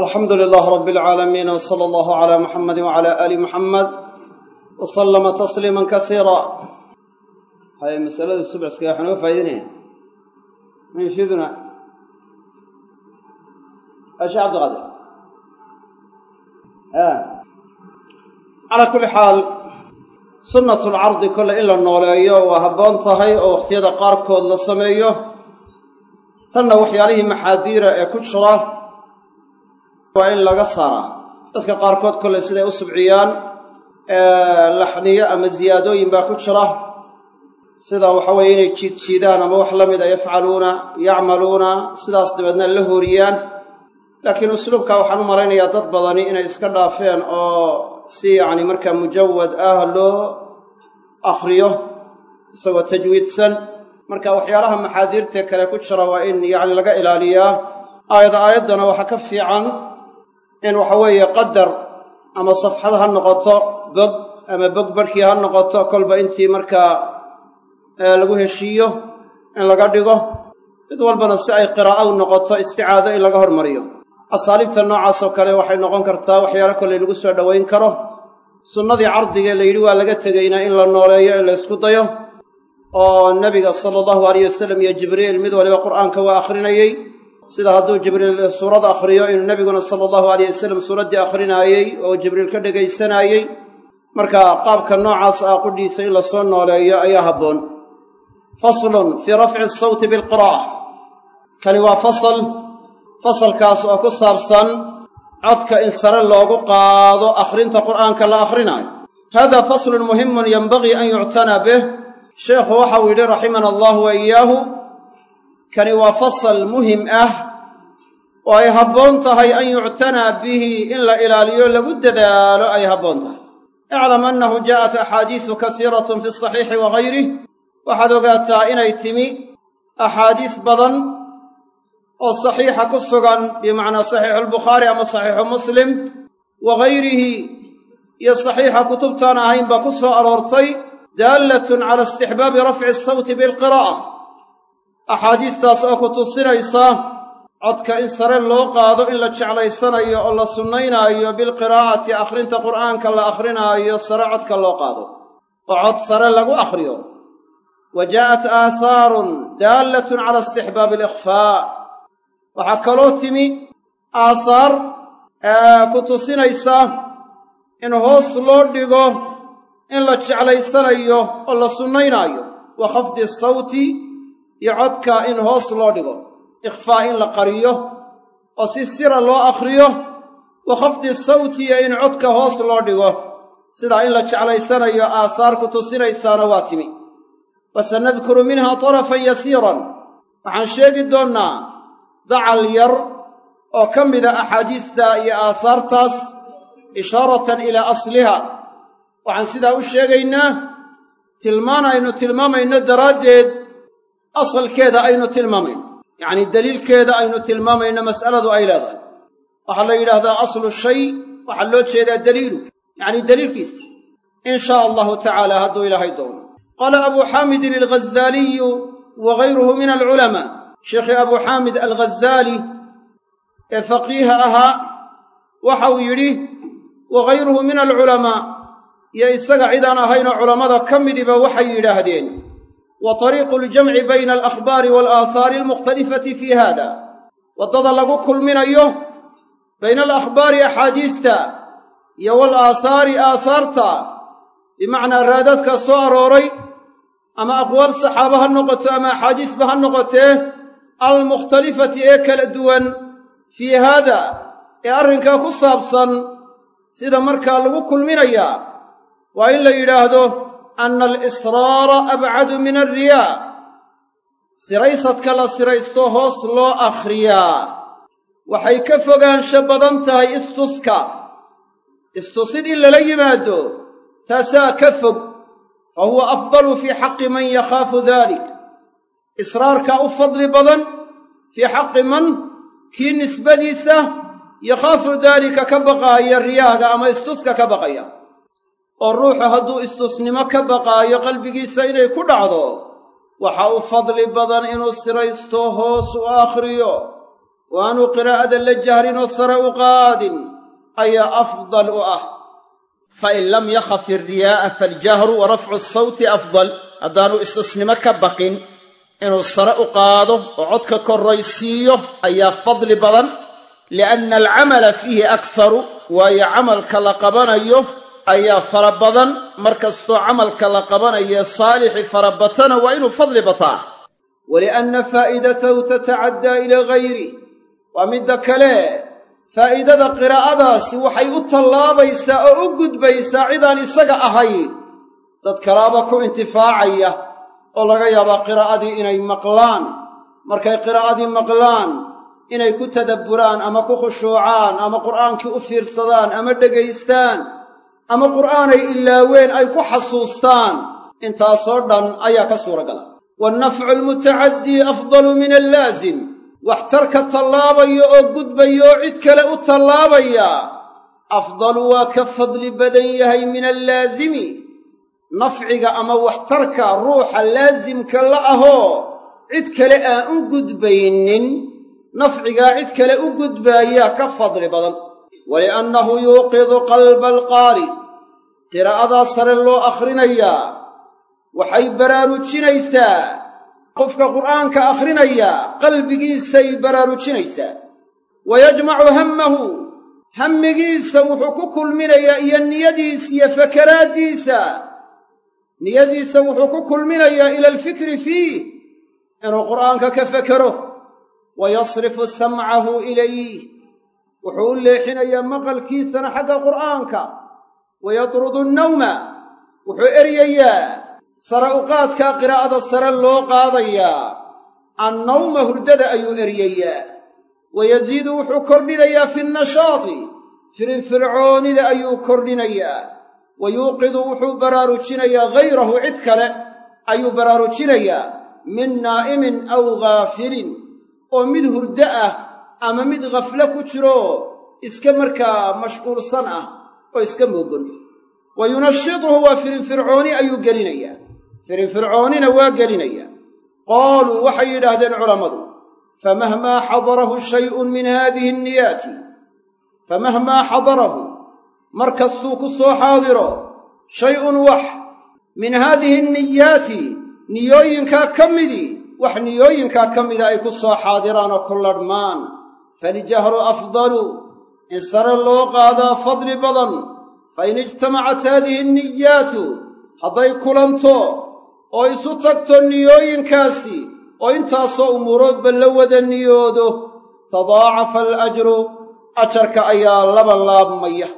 alxamdu lilaah rab alcaalamiin w sala allahu calaa muxamadi wacala aali muxamed wa sallama tasliima kasiira haye masalada subciska waxaa noo faa'ideynaya ma yufiduna ashe cabdiqaadir calaa kulli xaal sunnatu lcardi kolle in la nooleeyo waa habboon tahay oo wakhtiyada qaarkood la sameeyo. Tanna waxyaalihii maxaadiira ee ku jira waa in laga saaraa. Dadka qaarkood kolley siday u subciyaan laxniyo ama ziyaadooyin baa ku jira. Sida waxa weeye inay jiidjiidaan ama wax la mida yafcaluuna yacmaluuna sidaas dabeedna la hooriyaan. Laakiin usluubka waxaan u malaynayaa dad badani inay iska dhaafeen oo si yacni markaa mujawad ah loo akhriyo isagoo tajwiidsan. Marka waxyaalaha maxaadiirta kale ku jira waa in yacni laga ilaaliyaa. Aayad aayaddana waxaa ka fiican in waxa weeye qadar ama safxad ha noqoto bog ama bog barhkii ha noqoto kolba intii markaa lagu heshiiyo in laga dhigo mid walbana si ay qiraa'o u noqoto isticaado in laga hormariyo. Asaaliibta noocaasoo kale waxay noqon kartaa waxyaalo kolley lagu soo dhowayn karo. Sunnadii cardigee la yidhi waa laga tegayna in la nooleeyo in la ysku dayo oo nebiga sala allahu alayh wasalam iyo jibriil mid waliba qur'aanka waa akhrinayey sida hadduu jibriil suurad akhriyo inuu nebiguna sala allahu alayh wasalam suuraddii akhrinaayey oo jibriil ka dhegaysanaayey marka qaabka noocaas ah qudhiisa in la soo nooleeyo ayaa habboon. Faslun fii rafci asawti bilqiraa'a kani waa fasal fasalkaas oo ku saabsan codka in sare loogu qaado akhrinta qur'aanka la akhrinayo hada faslun muhimun yenbagii an yuctanaa bih. Sheekhu waxau yidhi raximana allahu wa iyaahu kani waa fasal muhiim ah oo ay habboon tahay an yuctanaa bihi in la ilaaliyo lagu dadaalo ay habboon tahay. Iclam annahu jaa'at axaadiisu kasiiratun fi saxiixi wa gayrih waxaad ogaataa inay timi axaadiis badan oo saxiixa ku sugan bimacnaa saxiixu albukhaari ama saxiixu muslim wa gayrihi iyo saxiixa kutubtaan ahaynba ku soo aroortay daallatun cala istixbaabi rafci asawti bilqiraa'a axaadiistaas oo ku tusinaysa codka in sare loo qaado in la jeclaysanayo oo la sunnaynaayo bilqiraa'ati akhrinta qur'aanka la akhrinaayo sare codka loo qaado. Oo cod sare lagu akhriyo. Wa jaa'at aahaarun daallatun cala istixbaabi alikhfaa. Waxaa kaloo timi aahaar ku tusinaysa in hoos loo dhigo in la jeclaysanayo oo la sunnaynaayo. Wa khafdi sawti iyo codka in hoos loo dhigo. Ikhfaa in la qariyo oo si sira loo akhriyo wa khafdi sawti iyo in codka hoos loo dhigo. Sidaa in la jeclaysanayo aahaar ku tusinaysaana waa timi. Wa sanadkuru minha tarafan yasiiran. Waxaan sheegi doonnaa dacal yar oo ka mida axaadiista iyo aahaartaas ishaaratan ilaa asliha. Waxaan sidaa u sheegaynaa tilmaan aynu tilmaamayno daraaddeed asalkeeda aynu tilmaamayno yacnii daliilkeeda aynu tilmaamayno mas'aladu ay leedahay. Waxaa la yidhaahdaa aslu shay waxaa loo jeedaa daliilu. Yacnii daliilkiis. In shaa allahu tacaala hadduu ilaahay doono. Qaala abuu xaamidin alghazaaliyu wa gayruhu min alculamaa. Sheekhii abuu xaamid alghazaali ee faqiiha ahaa waxau yidhi wa gayruhu min alculamaa. Iyo isaga cidaan ahaynoo culammada ka midiba waxay yidhaahdeen wa tariiqu aljamci bayna alakhbaari waalaahaari almukhtalifati fii haada. Waddada lagu kulminayo bayna alakhbaari axaadiista iyo waalaahaari aahaarta bimacnaa raadadka soo arooray ama aqwaal saxaaba ha noqoto ama axaadiisba ha noqotee almukhtalifati ee kala duwan fii haada ee arrinkaa ku saabsan sida markaa lagu kulminayaa waa in la yidhaahdo anna alisraara abcadu min alriyaa siraysadka la siraysto hoos loo akhriyaa waxay ka fogaansho badan tahay istuska istusid in lala yimaado taasaa ka fog fa huwa afdalu fii xaqi man yakhaafu daalik israarkaa u fadli badan fii xaqi man kii nisbadiisa yakhaafu daalika ka baqaaya riyaaga ama istuska ka baqaya oo ruuxu hadduu istusnimo ka baqaayo qalbigiisa inay ku dhacdo waxa u fadli badan inuu siraysto hoos u akhriyo oo aanu qiraa'ada la jahrin oo sare u qaadin ayaa afdal u ah. Fain lam yakhaf iriyaa'a faljahru wa rafcu sawti afdal haddaanu istusnimo ka baqin inuu sare u qaado oo codka korraysiiyo ayaa fadli badan lianna alcamala fiihi akharu waayo camalka la qabanayo ayaa fara badan mar kastoo camalka la qabanaye saalixi farabatana waa inuu fadli bataa. Walianna faa'idatahu tatacaddaa ilaa gayri waa midda kale faa'iidada qiraa'adaasi waxay u tallaabaysaa oo u gudbaysaa cidaan isaga ahayn. Dad kalaaba ku intifaacaya oo laga yaabaa qiraa'adii inay maqlaan. Markay qiraa'adii maqlaan inay ku tadabburaan ama ku khushuucaan ama qur'aankii u fiirsadaan ama dhegaystaan ama qur'aanay ilaaween ay ku xasuustaan intaasoo dhan ayaa ka suuragala wannafcu almutacadii afdalu min allaasim waxtarka tallaabaya oo gudbaya oo cid kale u tallaabaya afdalu waa ka fadli badan yahay min allaasimi nafciga ama waxtarka ruuxa laasimka la ahoo cid kale aan u gudbaynin nafcigaa cid kale u gudbaayaa ka fadli badan waliannahu yuuqidu qalba alqaari qiraa'adaa sare loo akhrinayaa waxay baraarujinaysaa qofka qur'aanka akhrinayaa qalbigiisay baraarujinaysaa wa yajmacu hammahu hammigiisa wuxuu ku kulminayaa iyo niyadiisa iyo fakaraaddiisa niyadiisa wuxuu ku kulminayaa ila alfikri fiih inuu qur'aanka ka fekero wa yasrifu samcahu ilayh wuxuu u leexinayaa maqalkiisana xagga qur'aanka. Wa yatrudu annawma wuxuu eryayaa. Sare u qiraa'ada sare loo qaadayaa annawma hurdada ayuu eryayaa. Wa yasiidu wuxuu kordhinayaa fi nnashaati firinfircoonida ayuu kordhinayaa. Wa yuuqidu wuxuu baraarujinayaa hayrahu cid kale ayuu baraarujinayaa min naa'imin aw ghaafilin oo mid hurdo ah ama mid khaflo ku jiro iska markaa mashquulsan ah oo iska moogon. Wa yunashituhu waa firinfircooni ayuu gelinayaa firinfircoonina waa gelinayaa qaaluu waxay yidhaahdeen culammadu famahmaa xadarahu shay'un min haadihi nniyaati famahmaa xadarahu? Mar kastuu ku soo xaadiro shay'un wax min haadihi nniyaati niyooyinkaa ka midii wax niyooyinkaa ka mida ay ku soo xaadiraan oo ku ladhmaan faljahru afdalu in sare loo qaadaa fadli badan fa in ijtamacat haadihi nniyaatu hadday kulanto oo isu tagto niyooyinkaasi oo intaasoo umuuroodba la wada niyoodo tadaacafa alajru ajarka ayaa laba laabmaya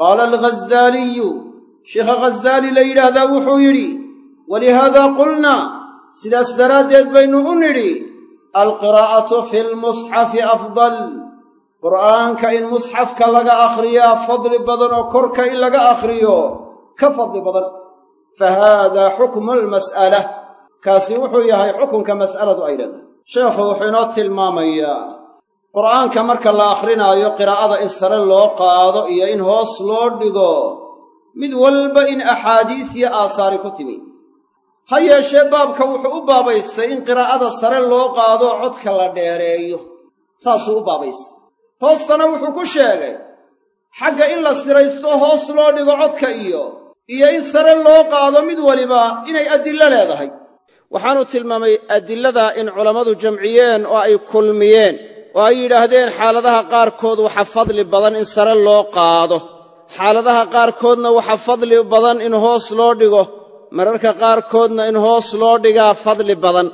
qaala alghazaaliyu sheikha ghazaali la yidhaahdaa wuxuu yidhi walihaadaa qulnaa sidaas daraaddeed baynu u nidhi alqiraa'atu fi lmusxafi afdal. Qur'aanka in musxafka laga akhriyaa fadli badan oo korka in laga akhriyo ka fadli badan. Fa haadaa xukmu almas'ala kaasi wuxuu yahay xukunka mas'aladu ay leedahay. Sheekhu wuxuu inoo tilmaamayaa qur'aanka marka la akhrinaayo qiraa'ada in sare loo qaado iyo in hoos loo dhigo mid walba in axaadiis iyo aasaari ku timi ha yeeshee baabka wuxuu u baabaystay in qiraa'ada sare loo qaado codka la dheereeyo. Saasuu u baabaystay. Hoostana wuxuu ku sheegay xagga in la siraysto hoos loo dhigo codka iyo iyo in sare loo qaado mid waliba inay adillo leedahay. Waxaanu tilmaamay adilladaa in culammadu jamciyeen oo ay kulmiyeen oo ay yidhaahdeen xaaladaha qaarkood waxa fadli badan in sare loo qaado. Xaaladaha qaarkoodna waxa fadli badan in hoos loo dhigo mararka qaarkoodna in hoos loo dhigaa fadli badan.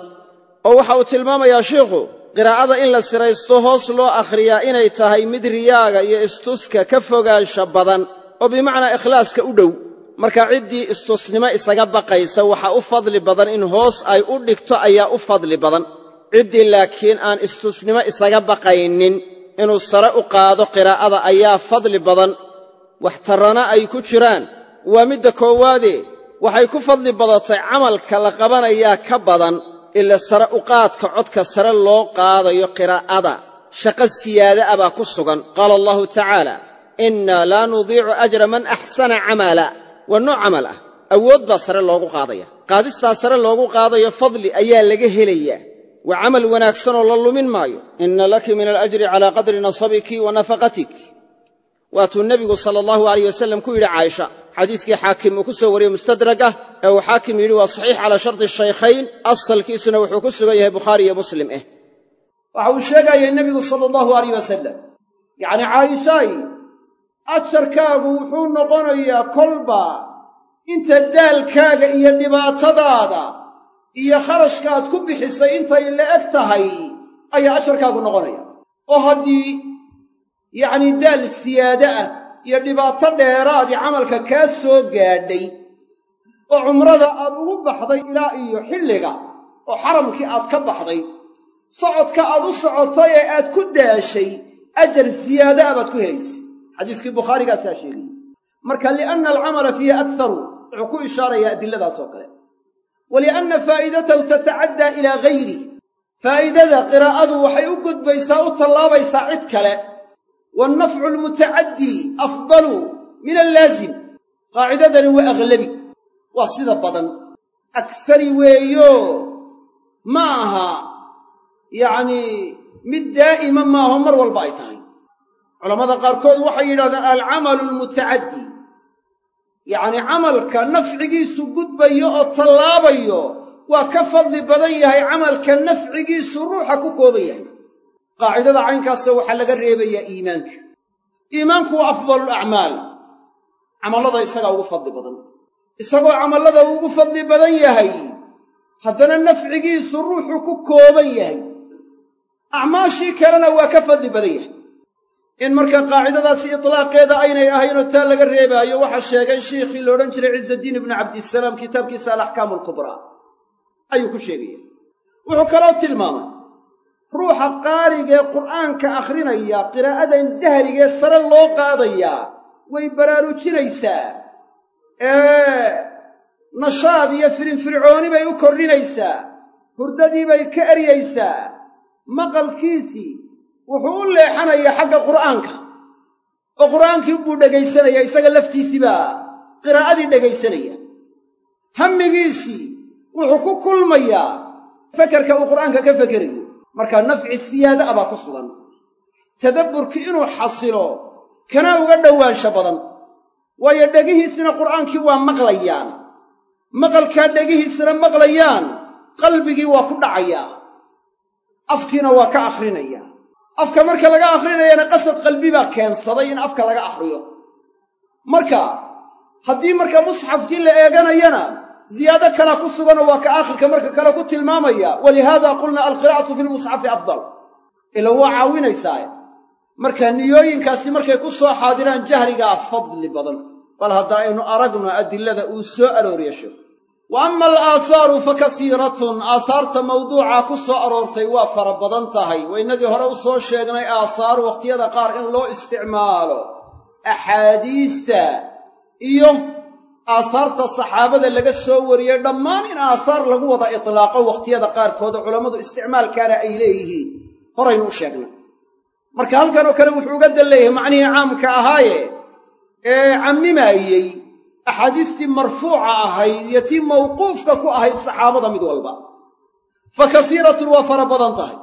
Oo waxa uu tilmaamayaa shiikhu qiraa'ada in la siraysto hoos loo akhriyaa inay tahay mid riyaaga iyo istuska ka fogaansha badan oo bimacnaa ikhlaaska u dhow. Marka ciddii istusnimo isaga baqaysa waxa u fadli badan in hoos ay u dhigto ayaa u fadli badan. Ciddii laakiin aan istusnimo isaga baqaynin inuu sare u qaado qiraa'ada ayaa fadli badan. Waxtarrana ay ku jiraan. Waa midda koowaade waxay ku fadli badatay camalka la qabanayaa ka badan ila sare u qaadka codka sare loo qaadayo qiraa'ada. Shaqo siyaada ah baa ku sugan. Qaala allahu tacaala innaa laa nudiicu ajra man axsana camala. Waa nooc camal ah. Awood baa sare loogu qaadaya. Qaadistaa sare loogu qaadayo fadli ayaa laga helayaa. Waa camal wanaagsanoo la lumin maayo. Inna laki min alajri calaa qadri nasabiki wa nafaqatik waatuu nebigu sala allahu alayh wasalam ku yidhi caaisha xadiiskii xaakim uu ku soo wariyey mustadragah ee uu xaakim yidhi waa saxiix calaa sharti shaykhayn asalkiisuna wuxuu ku sugan yahay bukhaari iyo muslim eh. Waxa uu sheegayay nebigu sala allahu alayh wasalam yacni caaishaay ajarkaagu wuxuu noqonayaa kolba inta daalkaaga iyo dhibaatadaada iyo kharashkaad ku bixisay intay la eg tahay ayaa ajarkaagu noqonaya. Oo haddii yacni daal siyaade ah iyo dhibaato dheeraadii camalka kaa soo gaadhay oo cumrada aad ugu baxday ilaa iyo xilliga oo xaramkii aad ka baxday. Socodka aad u socotay ee aad ku daashay ajar siyaada ah baad ku helaysa xadiiskii bukhaarigaasaa sheegayey marka lianna alcamala fiihi akharu wuxuu ku ishaarayaa adiladaas oo kale. Wa lianna faa'idatahu tatacaddaa ilaa ghayrih faa'idada qiraa'adu waxay u gudbaysaa u tallaabaysaa cid kale wannafcu almutacaddi afdalu min allaasim qaacidadani waa aghlabi waa sida badan agsari weeyo ma aha yacnii mid daa'ima maaho mar walba ay tahay culammada qaarkood waxay yidhahdeen alcamalu almutacaddi yacnii camalka nafcigiisu gudbayo oo tallaabayo waa ka fadli badan yahay camalka nafcigiisu ruuxa ku kooban yahay qaacidada caynkaasa waxaa laga reebayaa iimaanka. Iimaanku waa afdalu alacmaal camallada isagaa ugu fadli badan. Isagoo camallada ugu fadli badan yahay haddana nafcigiisu ruuxu ku kooban yahay. Acmaashii kalena waa ka fadli badan yahay. In marka qaacidadaasi itlaaqeeda aynay ahaynoo taa laga reebaayo waxaa sheegay sheikhii la odhan jiray ciزaddiin ibnu cabdisalaam kitaabkiisa alaxkaamu alkubraa ayuu ku sheegaya. Wuxuu kaloo tilmaamay ruuxa qaarigee qur'aanka akhrinaya qiraa'adan dahrigee sare loo qaadayaa way baraarujinaysaa. Ee nashaad iyo firinfircooni bay u kordhinaysaa hurdadii bay ka eryaysaa maqalkiisii wuxuu u leexanayaa xagga qur'aanka. Oo qur'aankii buu dhegaysanaya isaga laftiisiibaa qiraa'adii dhegaysanaya. Hammigiisii wuxuu ku kulmayaa fekerka uu qur'aanka ka fekerayo markaa nafci siyaada a baa ku sugan. Tadabburkii inuu xasilo kana uga dhowaansho badan. Waayo dhegihiisina qur'aankii waa maqlayaan. Maqalkaa dhegihiisina maqlayaan. Qalbigii waa ku dhacayaa. Afkiina waa ka akhrinayaa afka marka laga akhrinayana qasad qalbi baa keensaday in afka laga akhriyo. Marka haddii marka musxafkii la eeganayana ziyaado kalaa ku suganoo waa ka aakhirka marka kale ku tilmaamaya walihaada qulna alqiraa'atu fi lmusxafi afdal. Ila waa caawinaysaa marka niyooyinkaasi markay ku soo xaadiraan jahrigaa fadli badan. Bal hadda aynu aragno adilada uu soo arooriye sheekhu wa ama alaasaaru fa kasiiratun aasaarta mawduuca ku soo aroortay waa fara badan tahay. Waynagii hore u soo sheegnay aasaar wakhtiyada qaar in loo isticmaalo axaadiista iyo aasaarta saxaabada laga soo wariyey dhammaan in aasaar lagu wada itlaaqo wakhtiyada qaarkood oo culammadu isticmaalkaana ay leeyihiin. Horaynu u sheegnay. Marka halkan oo kale wuxuu uga dan macnihii caamka ahaaye ee cammimaayey axaadiistii marfuuca ahayd iyo tii mawquufka ku ahayd saxaabada mid walba. Fa kasiiratun waa fara badan tahay.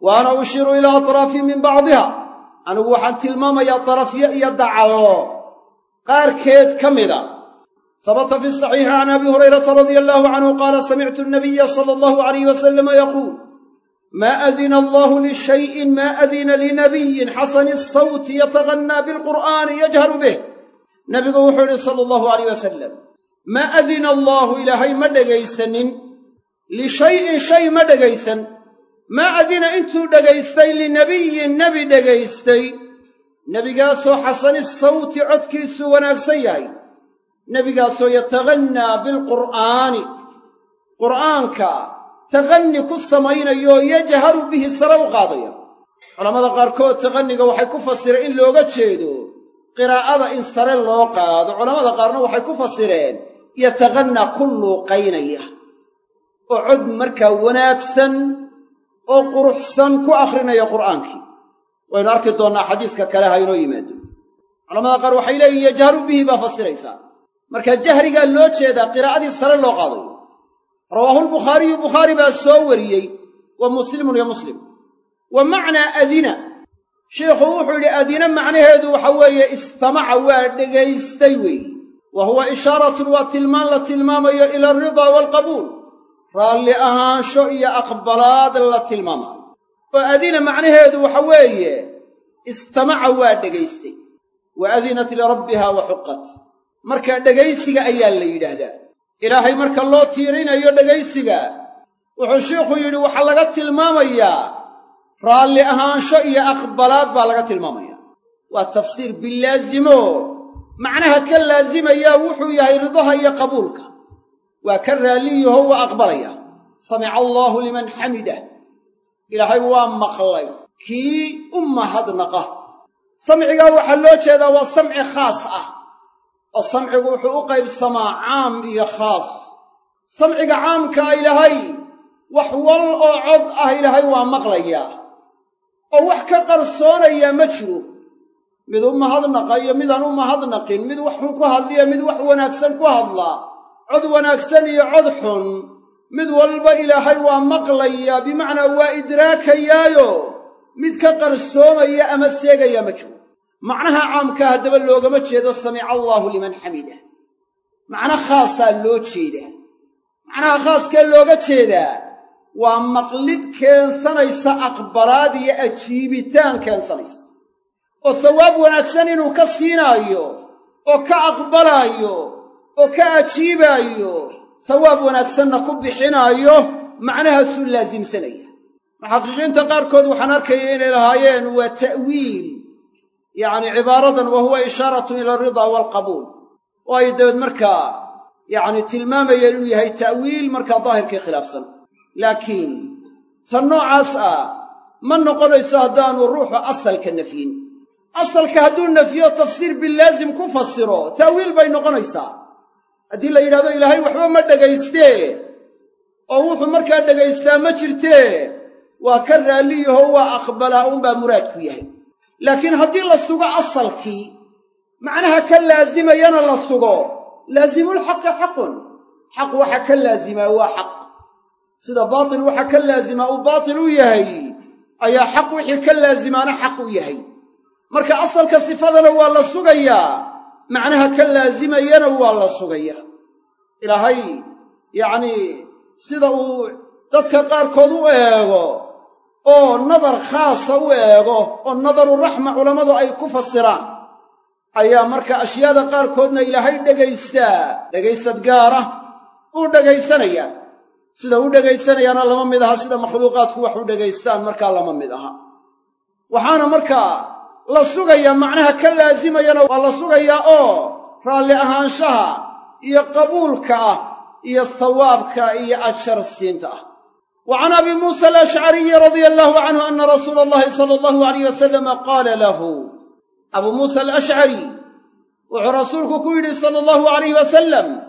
Wa ana ushiru ilaa atraafii min bacdiha. Anigu waxaan tilmaamayaa darafyo iyo dacallo. Qaarkeed ka mida sabata fi saxiixi can abi hurayrata radia allahu canhu qaala samictu nabiya sala allahu alayh wasalama yaquul maa adina allahu lishayin maa adina linabiyin xasani asawti yatagannaa bilqur'aani yajharu bih nabigu wuxuu yidhi sala allahu alayh wasalam maa adina allaahu ilaahay ma dhegaysanin lishayin shay ma dhegaysan maa adina intuu dhegaystay linabiyin nebi dhegaystay nebigaasoo xasani sawti codkiisu wanaagsan yahay nebigaasoo yatagannaa bilqur'aani. Qur'aanka taqanni ku samaynayooo yajharu bihi sare u qaadaya. Culammada qaarkood taqanniga waxay ku fasireen in looga jeedo qiraa'ada in sare loo qaado. Culammada qaarna waxay ku fasireen yataqannaa ku luuqaynaya oo cod markaa wanaagsan oo quruxsan ku akhrinaya qur'aankii. Waynu arki doonnaa xadiiska kale ha inoo yimaado. Culamada qaar waxay leeyihiin yajharu bihi baa fasiraysaa marka jahrigaa loo jeedaa qiraa'adii sare loo qaadayo rawaahu lbukhaariyu bukhaari baa soo wariyey wa muslimun iyo muslim. Wa macnaa adina. Sheikhu wuxuu yidhi adina macnaheedu waxa weeye istamaca waa dhegaystay weeye wa huwa ishaaratun waa tilmaan la tilmaamayo ila alridaa waalqabuul raalli ahaansho iyo aqbalaad la tilmaamaayo. Oo adina macnaheedu waxa weeye istamaca waa dhegaystay. Wa adinat lirabbiha wa xuqat marka dhegaysiga ayaa la yidhaahdaa. Ilaahay marka loo tiirinayo dhegaysiga wuxuu sheikhu yidhi waxaa laga tilmaamayaa raalli ahaansho iyo aqbalaad baa laga tilmaamaya waa tafsiir bilaazimo. Macnaha ka laasimayaa wuxuu yahay ridaha iyo qabuulka. Waa ka raalliyaho waa aqbalaya. Samica allaahu liman xamidah ilaahay waa maqlay. Kii u mahadnaqa. Samcigaa waxaa loo jeedaa waa samci khaas ah oo samcigu wuxuu u qaybsamaa caam iyo khaas. Samciga caamkaa ilaahay wax wal oo cod ah ilaahay waa maqlayaa. Oo wax ka qarsoonayaa ma jiro. Mid u mahadnaqa iyo midaan u mahadnaqin mid wax xun ku hadliya mid wax wanaagsan ku hadlaa. Cod wanaagsan iyo cod xun. Mid walba ilaahay waa maqlayaa bimacnaa waa idraakayaayo. Mid ka qarsoomaya ama seegaya ma jiro macnaha caamkaa haddaba loogama jeedo samica allaahu liman xamidah macno khaasaa loo jeedaa macnaha khaaskee looga jeedaa waa maqlid keensanaysa aqbalaad iyo ajiibitaan keensanaysa. Oo sawaab wanaagsan inuu ka siinaayo oo ka aqbalaayo oo ka ajiibaayo sawaab wanaagsanna ku bixinaayo macnahaasuu laasimsanaya muxaqiqiinta qaarkood waxaan arkaya inay lahaayeen waa ta'wiil yacni cibaaradan wa huwa ishaaratun ila alridaa waalqabuul oo ay dabeed markaa yacni tilmaamayeen inuu yahay ta'wiil markaa daahirkii khilaafsan. Laakiin tan noocaas ah ma noqonayso haddaanu ruuxu asalka nafyin asalka hadduu nafyo tafsiir bilaazim ku fasiro ta'wiil bay noqonaysaa. Haddii la yidhahdo ilaahay waxba ma dhegaystee oo wuxuu markaa dhegaystaa ma jirtee waa ka raalliyaho waa aqbalaa unbaa muraadku yahay laakiin haddii la sugo asalkii macnaha ka laazimayana la sugo laasimulxaqi xaqun. Xaq waxa ka laazimaa waa xaq. Sida baatil waxa ka laazimaa uu baatil u yahay ayaa xaq wixii ka laazimaana xaq u yahay. Marka asalka sifadana waa la sugayaa macnaha ka laazimayana waa la sugayaa ilaahay yacnii sida uu dadka qaarkood u eego oo nadar khaasa u eego oo nadaru raxma culammadu ay ku fasiraan. Ayaa marka ashyaada qaarkoodna ilaahay dhegaystaa dhegaysad gaara uu dhegaysanayaa. Sida u dhegaysanayaana lama mid aha sida makhluuqaadku wax u dhegaystaan markaa lama mid aha. Waxaana markaa la sugayaa macnaha ka laasimayana waa la sugayaa oo raalli ahaanshaha iyo qabuulka ah iyo sawaabka iyo ajar siinta ah wa can abi muusa alashcariyi radia allaahu canhu ana rasuula allahi sala allahu alayh wasalama qaala lahu abuu muusa alashcari wuxuu rasuulku ku yidhi sala allahu alayh wasalam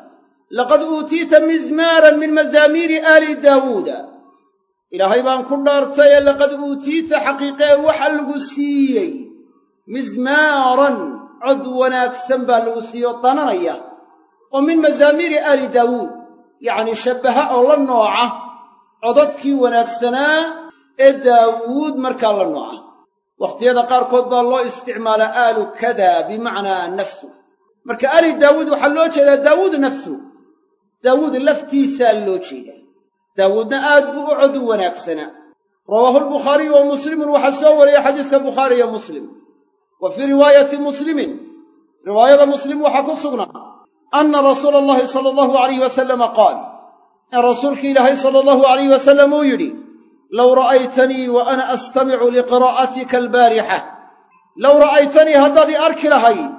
laqad uutiita mizmaaran min mazaamiiri aali daawuuda ilaahay baan ku dhaartaye laqad uutiita xaqiiqee waxa lagu siiyey mizmaaran cod wanaagsan baa lagu siiye oo dananaya oo min mazaamiiri aali daawuud yacnii shabbaha oo la nooca codadkii wanaagsanaa ee daawuud markaa la nooca. Wakhtiyada qaarkood baa loo isticmaalaa aalu kada bimacnaa nafsu. Marka aali daawuud waxaa loo jeedaa daawuud nafsu. Daawuud laftiisaa loo jeedaa. Daawuudna aad buu u cod wanaagsanaa. Rawaahu albukhaariyu wa muslimun waxaa soo wariyey xadiiska bukhaari iyo muslim. Wa fii riwaayati muslimin riwaayada muslim waxaa ku sugnaa anna rasuula allahi sala allahu alayh wasalama qaal in rasuulki ilaahay sala allahu alayh wasalam uu yidhi low ra'aytanii wa ana astamicu liqiraa'atika albaarixa. Low ra'aytanii haddaad i arki lahayd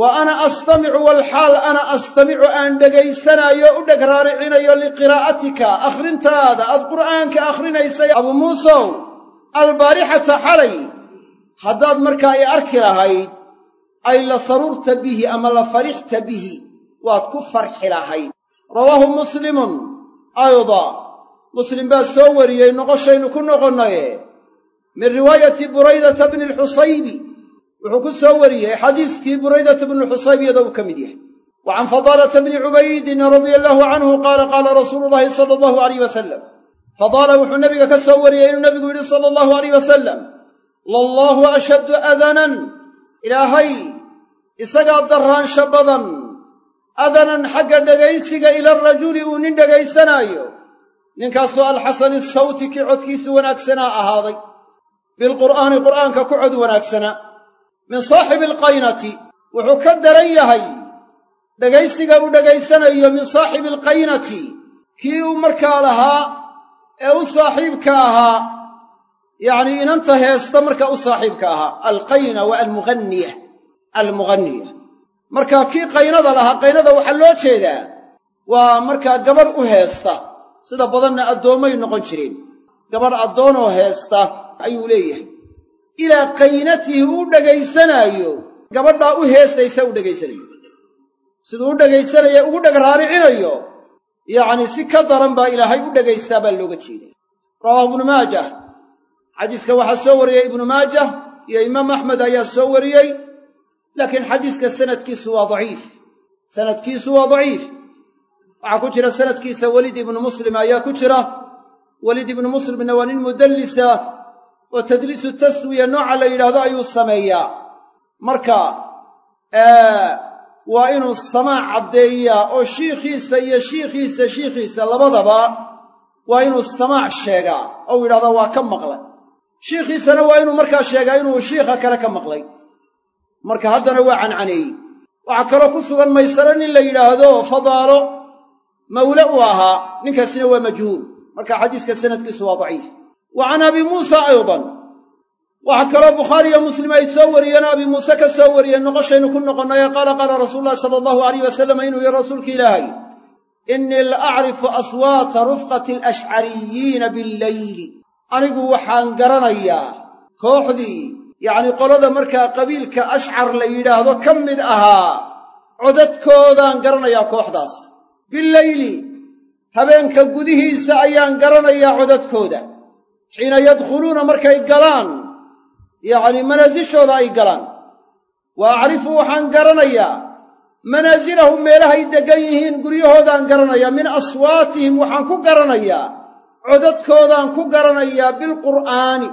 wa ana astamicu walxaal ana astamicu aan dhegaysanaayo u dheg raaricinayo liqiraa'atika akhrintaada aad qur'aanka akhrinaysay abuu muusow albaarixata xalay haddaad markaa i arki lahayd ay la sarurta bihi ama la farixta bihi waad ku farxi lahayd rawaahu muslimun ayda muslim baa soo wariyey noqoshaynu ku noqonnaye. Min riwaayati buraydata bni alxusaybi wuxuu ku soo wariyey xadiiskii buraydata bnulxusayb iyadoo uu ka mid yahay. Wa can fadaalata bni cubaydin radia allaahu canhu qaala qaala rasuulu llaahi sala allahu alayh wasalam fadaala wuxuu nebiga ka soo wariyey inuu nebigu yidhi sala allahu alayh wasalam lallaahu ashaddu adanan. Ilaahay isagaa darraansho badan adanan xagga dhegaysiga ila rajuli uu nin dhegaysanaayo ninkaasoo alxasani sawti kii codkiisu wanaagsanaa ahaaday. Bilqur'aani qur'aanka ku cod wanaagsanaa min saaxibi alqaynati wuxuu ka daran yahay dhegaysiga uu dhegaysanayo min saaxibi alqaynati kii uu markaa lahaa ee u saaxiibka ahaa yacnii inanta heesta markaa u saaxiibka ahaa alqayna waa almughaniya almughaniya markaa kii qaynada lahaa qaynada waxaa loo jeedaa waa markaa gabadh u heesta. Sida badanna addoommay noqon jireen. Gabadh addoonoo heesta ayuu leeyahay. Ilaa qaynatihi uu dhegaysanaayo gabadhaa u heesaysa u dhegaysanayo siduu u dhegaysanaya ugu dheg raaricinayo yacnii si ka daran baa ilaahay u dhegaystaa baa looga jeedaa. Rawaahu ibnu maajah. Xadiiska waxaa soo wariyey ibnu maajah iyo imaam axmed ayaa soo wariyey laakiin xadiiska sanadkiisu waa daciif. Sanadkiisu waa daciif. Waxaa ku jira sanadkiisa weliid ibnu muslim ayaa ku jira. Weliid ibnu muslimna waa nin mudallisa oo tadliisu taswiya nooca la yidhaahdo ayuu sameeyaa. Marka waa inuu samaac caddeeyaa oo shiikhiisa iyo shiikhiisa shiikhiisa labadaba waa inuu samaac sheegaa. Ou yidhahdaa waa ka maqlay. Shiikhiisana waa inuu markaa sheegaa inuu shiikha kale ka maqlay marka haddana waa cancaneeyey waxaa kaloo ku sugan maysare nin la yidhaahdo fadaalo mawle uu ahaa ninkaasina waa majhuul. Marka xadiiska sanadkiisu waa daciif. Wa can abi muusa aydan. Waxaa kaloo bukhaari iyo muslim ay soo wariyeen abi muuse ka soo wariyeen noqoshaynu ku noqonnaye qaala qaala rasuulu llahi sala allahu alayh wasalam inuu yihi rasuulka ilaahay innii la acrifu aswaata rufqati alashcariyiina billeyli anigu waxaan garanayaa kooxdii yacnii qolada markaa qabiilka ashcar la yidhaahdo ka mid ahaa codadkoodaan garanayaa kooxdaas. Billeyli habeenka gudihiisa ayaan garanayaa codadkooda. Xiina yadkhuluuna markay galaan yacnii manaasishooda ay galaan. Wa acrifu waxaan garanayaa manaasilahum meelahay deggan yihiin guryahoodaan garanayaa. Min aswaatihim waxaan ku garanayaa codadkoodaan ku garanayaa bilqur'aani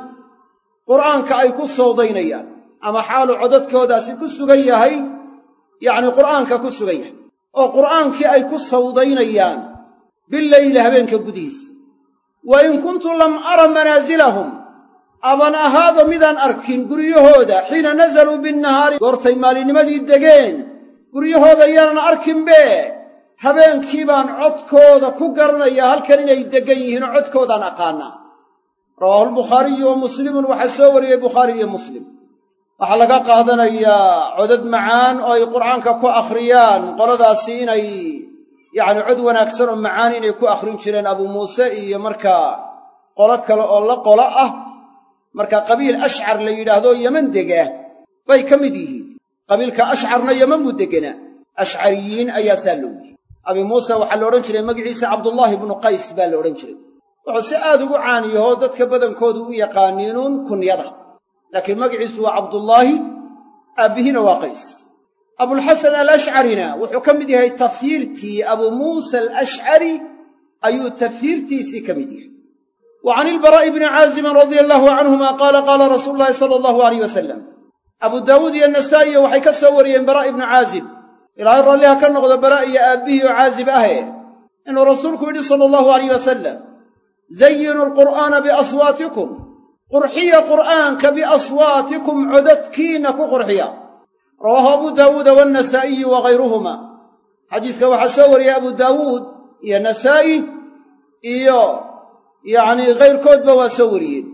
qur'aanka ay ku sawdaynayaan ama xaalu codadkoodaasi ku sugan yahay yacnii qur'aanka ku sugan yahay oo qur'aankii ay ku sawdaynayaan bileyli habeenka gudihiisa wa in kuntu lam ara manaasilahum aban ahaado midaan arkin guryahooda xiina nazaluu binnahaari goortay maalinnimadii degeen guryahooda yaanan arkinbe habeenkii baan codkooda ku garanayaa halkan inay deggan yihiin oo codkoodaan aqaanaa rawaahu albukhaariyu wa muslimun waxaa soo wariyey bukhaari iyo muslim. Waxaa laga qaadanayaa codad macaan oo ay qur'aanka ku akhriyaan qoladaasi inay yacni cod wanaagsan oo macaan inay ku akhrin jireen abuu muuse iyo markaa qolo kale oo la qolo ah marka qabiil ashcar la yidhaahdo yeman dega bay ka mid yihiin. Qabiilka ashcarna yeman buu deganaa ashcariyiin ayaa loo yidhi. Abii muuse waxaa la odhan jiray magiciisa cabdullaahi ibnu qays baa la odhan jiray wuxuu si aad ugu caaniyahoo dadka badankoodu u yaqaaniinuun kunyada. Laakiin magaciisu waa cabdullaahi aabbihina waa qays. Abulxasan alashcarina wuxuu ka mid yahay tafyiirtii abuu muusa alashcari ayuu tafyiirtiisii ka mid yahay. Wa can ilbaraa'i bni caazibin radia allaahu canhuma qaala qaala rasuulu llaahi sala allahu alayh wasalam abuu daawuud iyo nasaa'iyo waxay ka soo wariyeen baraa'i ibnu caazib ilaahay ralliha ka noqdo baraa' iyo aabbihii oo caazib ahe inuu rasuulku yidhi sala allahu alayh wasalam zayinuu alqur'aana biaswaatikum qurxiya qur'aanka biaswaatikum codadkiinna ku qurxiya rawaahu abuu daawuuda waannasaa'iyu wa hayruhuma xadiiska waxaa soo wariyey abuu daawuud iyo nasaa'i iyo yacnii kayrkoodba waa soo wariyeen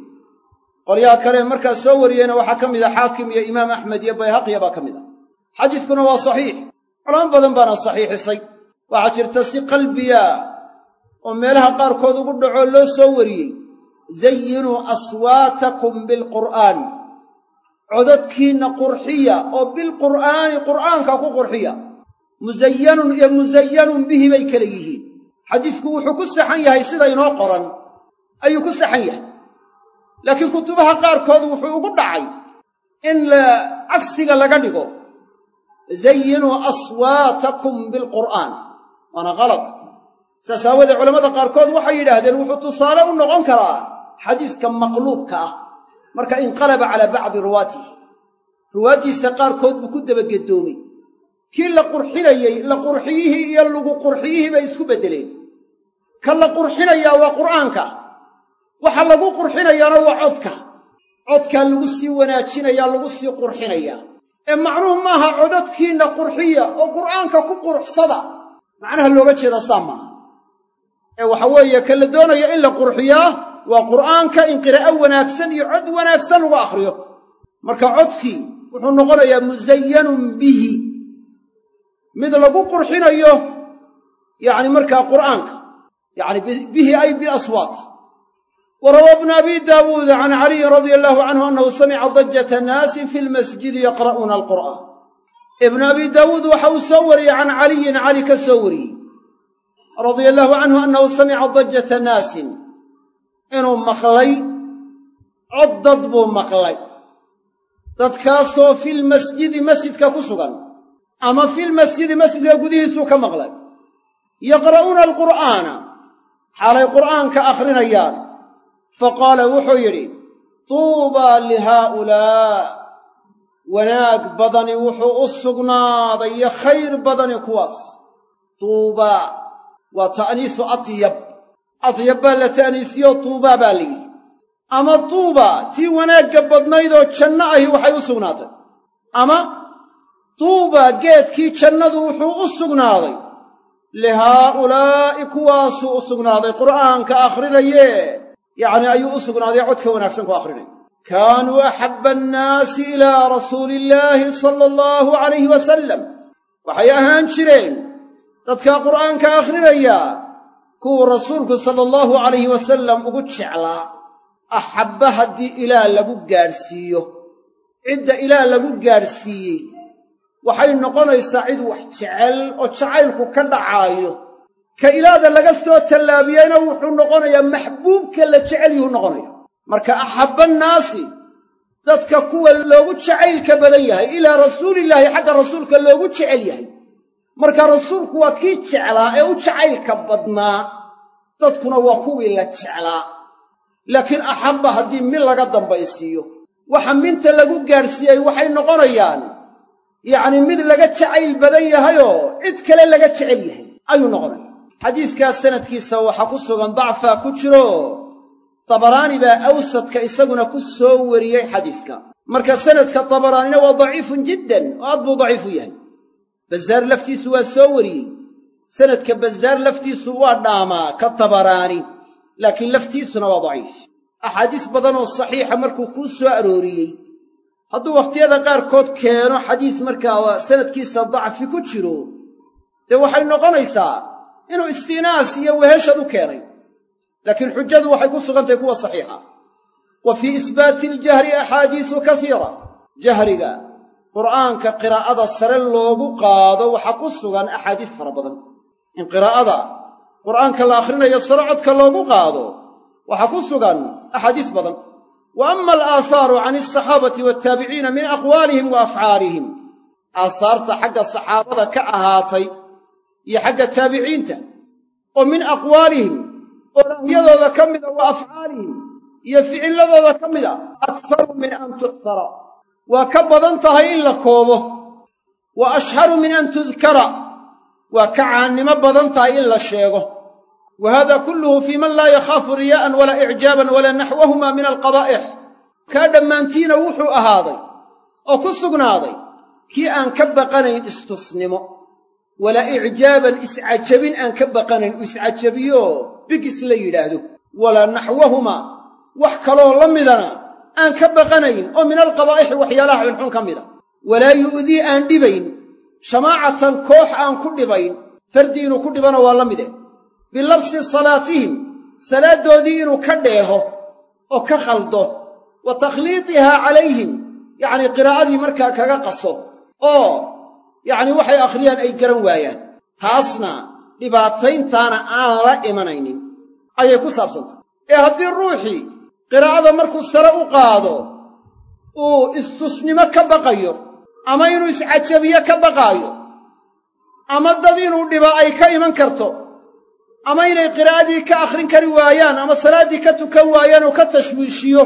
qolyaha kale markaa soo wariyeyna waxaa ka mid a xaakim iyo imaam axmed iyo bayhaqiya baa ka mid a xadiiskuna waa saxiix culamo badan baana saxiixisay waxaa jirta si qalbiya oo meelaha qaarkood ugu dhacoo loo soo wariyey zayinuu aswaatakum bilqur'aani. Codadkiinna qurxiya oo bilqur'aani qur'aanka ku qurxiya. Musayanun iyo musayanun bihi bay kala yihiin. Xadiisku wuxuu ku saxan yahay sida inoo qoran. Ayuu ku saxan yahay. Laakiin kutubaha qaarkood wuxuu ugu dhacay in cagsiga laga dhigo zayinuu aswaatakum bilqur'aan. Waana kalad saas aawadee culammada qaarkood waxay yidhaahdeen wuxuu tusaale u noqon karaa xadiiska maqluubka ah. Marka inqalaba calaa bacdi ruwaatih ruwaaddiisa qaarkood buu ku dabagedoomay. Kii la qurxinayey la qurxiyihii iyo lagu qurxiyihii bay isku beddeleen. Ka la qurxinayaa waa qur'aanka. Waxa lagu qurxinayaana waa codka. Codkaa lagu sii wanaajinayaa lagu sii qurxinayaa. Ee macnuhu maaha codadkiinna qurxiya oo qur'aanka ku qurxsada. Macnaha looga jeeda saa maaha ee waxa weeye ka la doonaya in la qurxiyaa waa qur'aanka in qiraa'o wanaagsan iyo cod wanaagsan lagu akhriyo. Marka codkii wuxuu noqonayaa musayanun bihi. Mid lagu qurxinayo yacni markaa qur'aanka yacni bihi ay bilaswaat wa rawaa ibnu abi daawuud can caliyin radia allahu canhu annahu samica dajata naasin fi lmasjidi yaqra'uuna alqur'aan. Ibnu abi daawuud waxa uu soo wariyey can caliyin cali ka soo wariyey radia allahu canhu annahu samica dajata naasin. Inuu maqlay cod dad buu maqlay. Dadkaasoo filmasjidi masjidka ku sugan ama filmasjidi masjidka gudihiisuu ka maqlay. Yaqra'uuna alqur'aana. Xaalay qur'aanka akhrinayaan. Fa qaala wuxuu yidhi tuubaa lihaa'ulaa wanaag badani wuxuu u sugnaaday iyo khayr badani kuwaas. Tuubaa waa ta'niisu atyab. Atyab baa la ta'niisiyo tuubaa baa la yidhi. Ama tuuba tii wanaagga badnaydoo janno ahi waxay u sugnaatay ama tuuba geedkii jannadu wuxuu u sugnaaday. Lihaa'ulaa'i kuwaasuu u sugnaaday qur'aanka akhrinayee. Yacnii ayuu u sugnaaday codka wanaagsan ku akhrinaya kaanuu axabba annaasi ilaa rasuuli illaahi sala allahu calayhi wasalam waxay ahaan jireen dadkaa qur'aanka akhrinaya kuwuu rasuulku sala allahu calayhi wasalam ugu jeclaa axabba haddii ilaah lagu gaadhsiiyo. Cidda ilaah lagu gaadhsiiyey waxay noqonaysaa cid wax jecel oo jacaylku ka dhacaayo. Ka ilaahda laga soo tallaabiyeyna wuxuu noqonayaa maxbuubka la jecel yuhu noqonaya marka axabba annaasi dadka kuwa loogu jacaylka badan yahay ilaa rasuulillaahi xagga rasuulka loogu jecel yahay marka rasuulku waa kii jeclaa ee u jacaylka badnaa dadkuna waa kuwii la jeclaa. Laakiin axabba haddii min laga dambaysiiyo waxa minta lagu gaadhsiiyey waxay noqonayaan yacnii mid laga jacayl badan yahayoo cid kale laga jecel yahay ayuu noqonaya. Xadiiskaas sanadkiisa waxaa ku sugan dacfaa ku jiro tabaraani baa awsadka isaguna ku soo wariyey xadiiska. Marka sanadka tabaraanina waa daciifun jiddan oo aad buu daciifu yahay bazaar laftiisu waa soo wariyey. Sanadka bazaar laftiisu waa dhaamaa ka tabaraani laakiin laftiisuna waa daciif. Axaadiis badanoo saxiixa markuu kuu soo arooriyey. Hadduu wakhtiyada qaarkood keeno xadiis markaa sanadkiisa dacfi ku jiro. Dee waxay noqonaysaa inuu istiinaas iyo weheshad u keenay. Laakiin xujadu waxay ku sugantahay kuwa saxiixa. Wa fii isbaati iljahri axaadiisu kasiira. Jahriga qur'aanka qiraa'ada sare loogu qaado waxaa ku sugan axaadiis fara badan. In qiraa'ada qur'aanka la akhrinayo sare codka loogu qaado waxaa ku sugan axaadiis badan. Wa ama alaasaaru can alsaxaabati waataabiciina min aqwaalihim wa afcaalihim aasaarta xagga saxaabada ka ahaatay iyo xagga taabiciinta oo min aqwaalihim oraahyadooda ka mida wa afcaalihim iyo ficilladooda ka mida. Akharu min an tuxsara waa ka badan tahay in la koobo. Wa ashharu min an tudkara waa ka caannimo badan tahay in la sheego. Wa hada kulluhu fii man laa yakhaafu riyaa'an walaa icjaaban walaa naxwahuma min alqabaa'ix kaa dhammaantiina wuxuu ahaaday oo ku sugnaaday kii aan ka baqanayn istusnimo. Walaa icjaaban iscajabin aan ka baqanayn u iscajabiyo bigis la yidhaahdo. Walaa naxwahuma wax kaloo la midana aan ka baqanayn oo min alqabaa'ixi waxyaalaha xunxun ka mida. Walaa yu'dii aan dhibayn shamaacatan koox aan ku dhibayn fardi inuu ku dhibana waa la mide. Bilabsi salaatihim salaaddoodii inuu ka dheeho oo ka khaldo. Wa takhliitihaa calayhim yacnii qiraa'adii markaa kaga qaso oo yacnii waxay akhriyaan ay garan waayaan. Taasna dhibaatayntaana aan la imanaynin. Ayay ku saabsantahay. Ee haddii ruuxii qiraa'ada markuu sare u qaado uu istusnimo ka baqayo ama inuu iscajabiyo ka baqaayo ama dad inuu dhiba ay ka iman karto ama inay qiraa'adii ka akhrin kari waayaan ama salaaddii ka tukan waayaan oo ka tashwiishiyo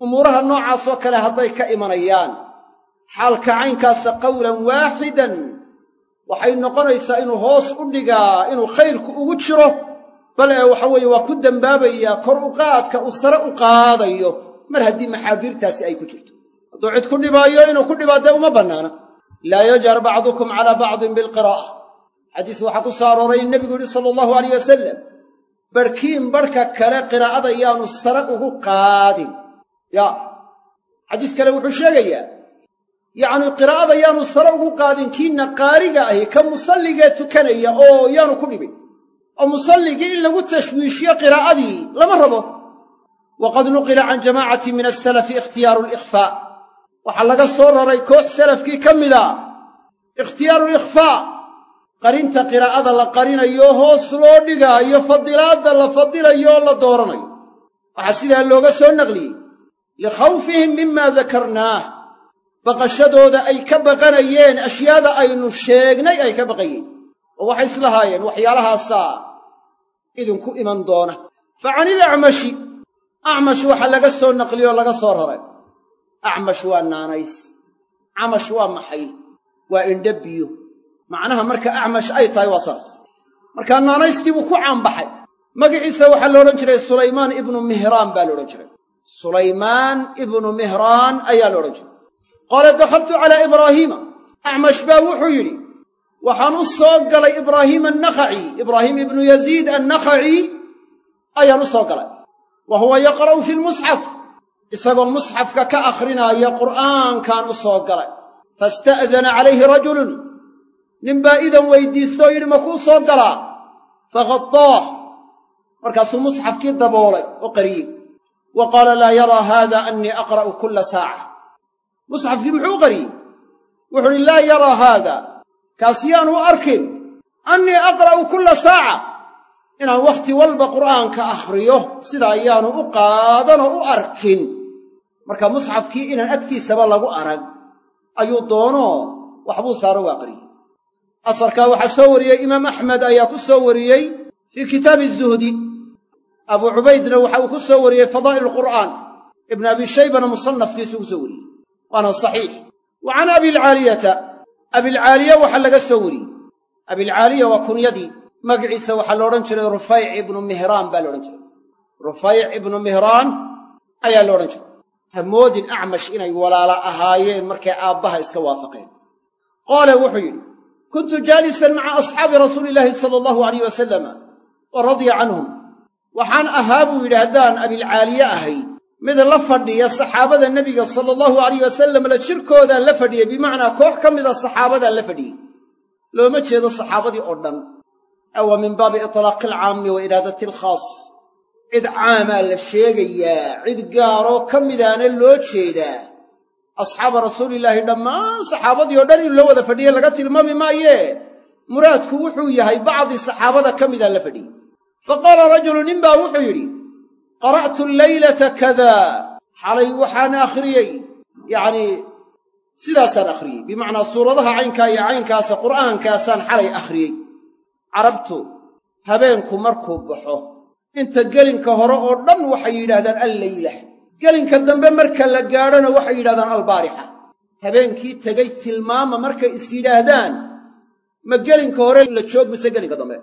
umuuraha noocaasoo kale hadday ka imanayaan. Xaalka caynkaasa qawlan waaxidan waxay noqonaysaa inuu hoos u dhigaa inuu khayrku ugu jiro bal ee waxa weeye waa ku dembaabayaa kor u qaadka uu sare u qaadayo. Mar haddii maxaadiirtaasi ay ku jirto. Hadduu cid ku dhibaayo inuu ku dhibaadee uma bannaana. Laa yajhar bacdukum calaa bacdin bilqiraa'a. Xadiis waxaa ku soo arooray nebigu yidhi sala allahu alayh wasalam barhkiin barhka kale qiraa'ada yaanu sare ugu qaadin. Yaa xadiis kale wuxuu sheegayaa yacni qiraa'ada yaanu sare ugu qaadin kiina qaariga ahi ka musalligee tukanaya oo yaanu ku dhibin oo musalligii in lagu tashwiishiyo qiraa'adii lama rabo. Waqad nuqila can jamaacati min asalafi ikhtiyaaru alikhfaa waxaa laga soo raray koox salafkii ka mida ikhtiyaaru alikhfaa qarinta qiraa'ada la qarinayo hoos loo dhigaayo fadilaadda la fadilayo la dooranayo. Waxaa sidaa looga soo naqliyey. Likhawfihim mima dakarnaah baqashadooda ay ka baqanayeen ashyaada aynu sheegnay ay ka baqayeen. Oo waxay islahaayeen waxyaalahaasaa idinku iman doona. Fa canilacmashi acmash waxaa laga soo naqliyoo laga soo raray. Acmash waa naanays. Camash waa maxay? Waa indha biyo. Macnaha marka acmash ay tahay waa saas. Markaa naanaystii buu ku caanbaxay. Magiciisa waxaa loodhan jiray sulaymaan ibnu mihraan baa loodhan jiray. Sulaymaan ibnu mihraan ayaa loodhan jiray. Qaala dakhaltu calaa ibraahiima acmash baa wuxuu yidhi waxaan u soo galay ibraahiima annakhaci ibraahiim ibnu yaziid annakhaci ayaan u soo galay. Wa huwa yaqra'u fi lmusxaf isagoo musxafka ka akhrinaya qur'aankaan u soo galay. Fasta'dana calayhi rajulun. Ninbaa idan weydiistoo yidhi ma kuu soo galaa? Faghadaah markaasuu musxafkii daboolay oo qariyey wa qaala laa yaraa haada annii aqra'u kulla saaca. Musxafkii muxuu qariyey wuxuu uhi laa yaraa haada kaas yaanu arkin annii aqra'u kulla saaca inaan wakhti walba qur'aanka akhriyo sidaa ayaanu u qaadanoo u arkin. Marka musxafkii inaan agtiisaba lagu arag ayuu doonoo waxbuu saaro waa qariyey asarkaa waxaa soo wariyey imaam axmed ayaa ku soo wariyey fii kitaabi zuhdi. Abuu cubaydna waxa uu ku soo wariyey fadaa'il qur'aan. Ibnu abi shaybana musannafkiisu ku soo wariyey waana saxiix. Wa can abilcaaliyata abilcaaliya waxaa laga soo wariyey. Abilcaaliya waa kunyadii magaciisa waxaa la odhan jiray rufayc ibnu mihraan baa la odhan jiray. Rufayc ibnu mihraan ayaa la odhan jiray. Hamoodin acmash inay walaala ahaayeen markay aabbaha iska waafaqeen. Qaole wuxuu yidhi kuntu jaalisan maca asxaabi rasuuli illaahi sala allahu alayh wasalama wa radiya canhum. Waxaan ahaa buu yidhi haddaan abilcaaliye ahay mid la fadhiya saxaabada nebiga sala allahu alayh wasalam la jirkoodaan la fadhiyey bimacnaa koox ka mida saxaabadaan la fadhiyey. Looma jeedo saxaabadii oo dhan. Awa min baabi itlaaqi alcaami wa iraadati alkhaas. Cid caamaa la sheegayaa cid gaaroo ka midaana loo jeedaa asxaaba rasuulillaahi dhammaan saxaabadii oo dhan in loo wada fadhiye laga tilmaami maayee muraadku wuxuu yahay bacdi saxaabada ka midaan la fadhiyey. Fa qaala rajulu nin baa wuxuu yidhi qara'tu alleylata kadaa xalay waxaan akhriyey. Yacnii sidaasaan akhriyey. Bimacnaa suuradaha caynkaa iyo caynkaasa qur'aankaasaan xalay akhriyey. Carabtu habeenku markuu baxo inta gelinka hore oo dhan waxay yidhaahdaan alleyla gelinka dambe marka la gaadhona waxay yidhahdaan albaarixa. Habeenkii tegay tilmaama markay is yidhaahdaan ma gelinka hore la joog mise gelinka dambe?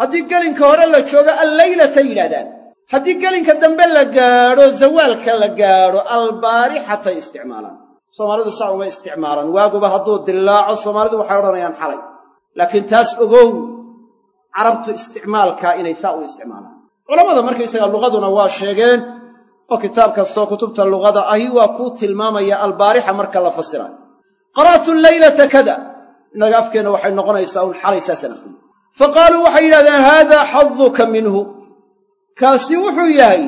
Haddii gelinka hore la joogo alleylata yidhahdaan haddii gelinka dambe la gaadho zawaalka la gaadho albaarixatay isticmaalaan. Soomaalidu saa uma isticmaalaan. Waaguba hadduu dillaaco soomaalidu waxay odhanayaan xalay. Laakiin taas ogow carabtu isticmaalkaa inay saa u isticmaalaan. Culammada markaysagaa luqaduna waa sheegeen oo kitaab kastoo kutubta luqada ahi waa kuu tilmaamaya albaarixa marka la fasiraayo qara'tu leylata kada. Innaga afkeenna waxay noqonaysaa un xalay saasaan akhriyo fa qaaluu waxay yidhahdeen haadaa xaduka minhu kaasi wuxuu yahay